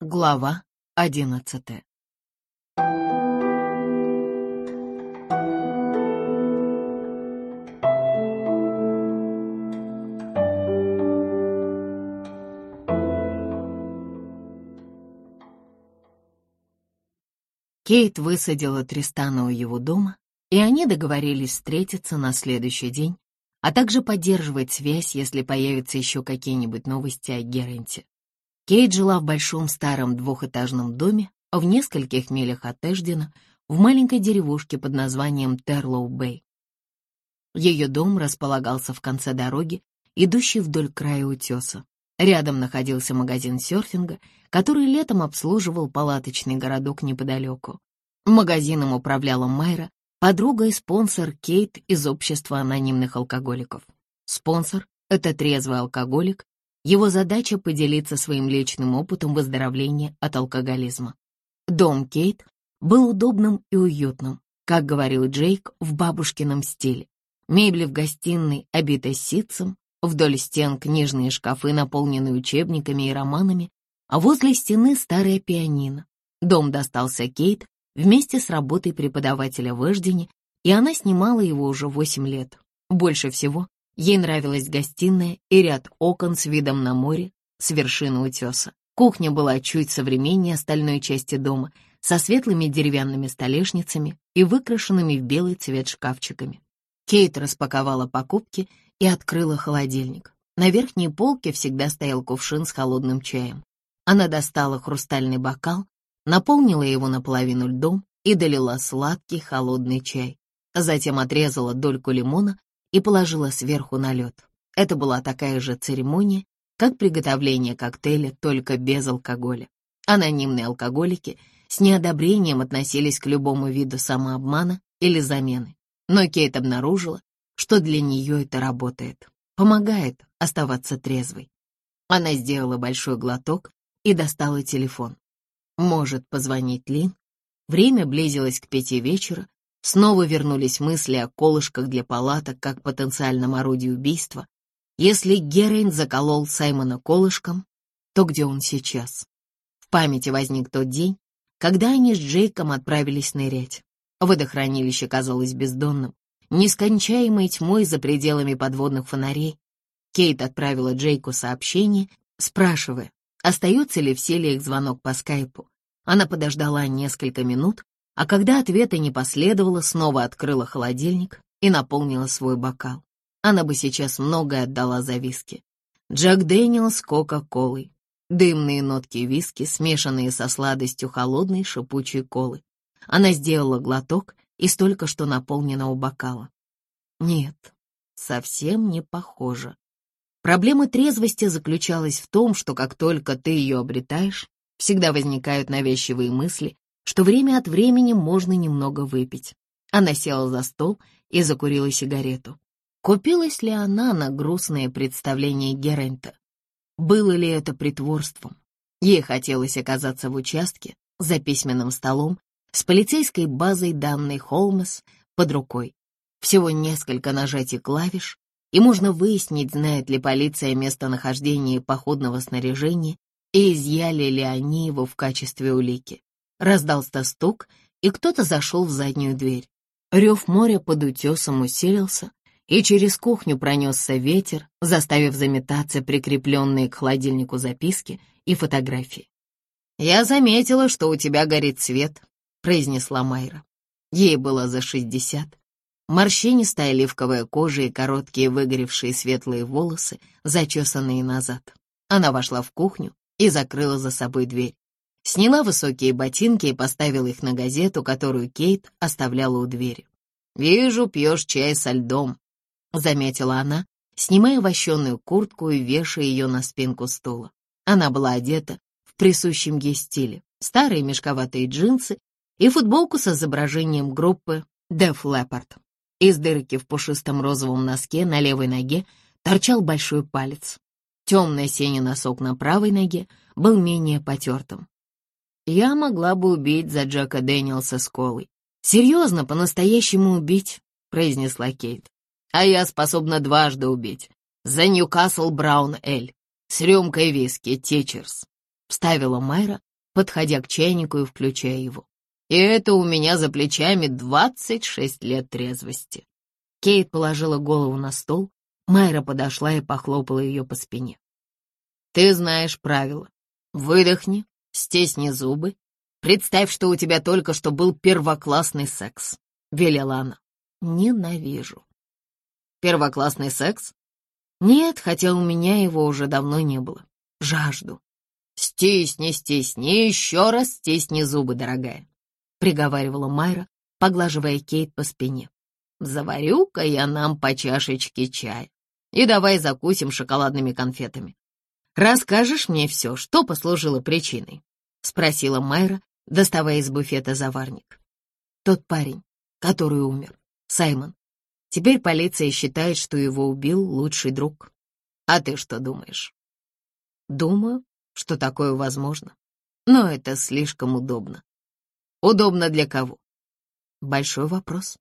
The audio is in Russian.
Глава одиннадцатая Кейт высадила Тристана у его дома, и они договорились встретиться на следующий день, а также поддерживать связь, если появятся еще какие-нибудь новости о Геренте. Кейт жила в большом старом двухэтажном доме в нескольких милях от Эждена, в маленькой деревушке под названием Терлоу-Бэй. Ее дом располагался в конце дороги, идущей вдоль края утеса. Рядом находился магазин серфинга, который летом обслуживал палаточный городок неподалеку. Магазином управляла Майра, подруга и спонсор Кейт из общества анонимных алкоголиков. Спонсор — это трезвый алкоголик, его задача — поделиться своим личным опытом выздоровления от алкоголизма. Дом Кейт был удобным и уютным, как говорил Джейк, в бабушкином стиле. Мебель в гостиной обита ситцем, вдоль стен книжные шкафы, наполненные учебниками и романами, а возле стены старая пианино. Дом достался Кейт вместе с работой преподавателя в Эждене, и она снимала его уже восемь лет. Больше всего Ей нравилась гостиная и ряд окон с видом на море с вершины утеса. Кухня была чуть современнее остальной части дома, со светлыми деревянными столешницами и выкрашенными в белый цвет шкафчиками. Кейт распаковала покупки и открыла холодильник. На верхней полке всегда стоял кувшин с холодным чаем. Она достала хрустальный бокал, наполнила его наполовину льдом и долила сладкий холодный чай. Затем отрезала дольку лимона и положила сверху на лед. Это была такая же церемония, как приготовление коктейля, только без алкоголя. Анонимные алкоголики с неодобрением относились к любому виду самообмана или замены. Но Кейт обнаружила, что для нее это работает, помогает оставаться трезвой. Она сделала большой глоток и достала телефон. Может позвонить Лин? Время близилось к пяти вечера, Снова вернулись мысли о колышках для палаток как потенциальном орудии убийства. Если Герейн заколол Саймона колышком, то где он сейчас? В памяти возник тот день, когда они с Джейком отправились нырять. Водохранилище казалось бездонным, нескончаемой тьмой за пределами подводных фонарей. Кейт отправила Джейку сообщение, спрашивая, остается ли в силе их звонок по скайпу. Она подождала несколько минут, а когда ответа не последовало, снова открыла холодильник и наполнила свой бокал. Она бы сейчас многое отдала за виски. Джек Дэниелс с Кока-Колой. Дымные нотки виски, смешанные со сладостью холодной шипучей колы. Она сделала глоток и столько что наполненного бокала. Нет, совсем не похоже. Проблема трезвости заключалась в том, что как только ты ее обретаешь, всегда возникают навязчивые мысли, что время от времени можно немного выпить. Она села за стол и закурила сигарету. Купилась ли она на грустное представление Герента? Было ли это притворством? Ей хотелось оказаться в участке, за письменным столом, с полицейской базой данной Холмес под рукой. Всего несколько нажатий клавиш, и можно выяснить, знает ли полиция местонахождение походного снаряжения и изъяли ли они его в качестве улики. Раздался стук, и кто-то зашел в заднюю дверь. Рев моря под утесом усилился, и через кухню пронесся ветер, заставив заметаться прикрепленные к холодильнику записки и фотографии. «Я заметила, что у тебя горит свет», — произнесла Майра. Ей было за шестьдесят. Морщинистая оливковая кожа и короткие выгоревшие светлые волосы, зачесанные назад. Она вошла в кухню и закрыла за собой дверь. Сняла высокие ботинки и поставила их на газету, которую Кейт оставляла у двери. «Вижу, пьешь чай со льдом», — заметила она, снимая вощеную куртку и вешая ее на спинку стула. Она была одета в присущем ей стиле, старые мешковатые джинсы и футболку с изображением группы Def Leppard. Из дырки в пушистом розовом носке на левой ноге торчал большой палец. Темный синий носок на правой ноге был менее потертым. Я могла бы убить за Джека Дэниелса с колой. Серьезно, по-настоящему убить, произнесла Кейт. А я способна дважды убить. За Ньюкасл Браун Эль с рюмкой виски Тичерс. В вставила Майра, подходя к чайнику и включая его. «И это у меня за плечами двадцать шесть лет трезвости». Кейт положила голову на стол, Майра подошла и похлопала ее по спине. «Ты знаешь правила. Выдохни, стесни зубы. Представь, что у тебя только что был первоклассный секс», — велела она. «Ненавижу». «Первоклассный секс?» «Нет, хотя у меня его уже давно не было. Жажду». «Стисни, стисни, еще раз стисни зубы, дорогая», — приговаривала Майра, поглаживая Кейт по спине. «Заварю-ка я нам по чашечке чая и давай закусим шоколадными конфетами. Расскажешь мне все, что послужило причиной?» — спросила Майра, доставая из буфета заварник. «Тот парень, который умер, Саймон. Теперь полиция считает, что его убил лучший друг. А ты что думаешь?» «Думаю, что такое возможно. Но это слишком удобно. Удобно для кого? Большой вопрос.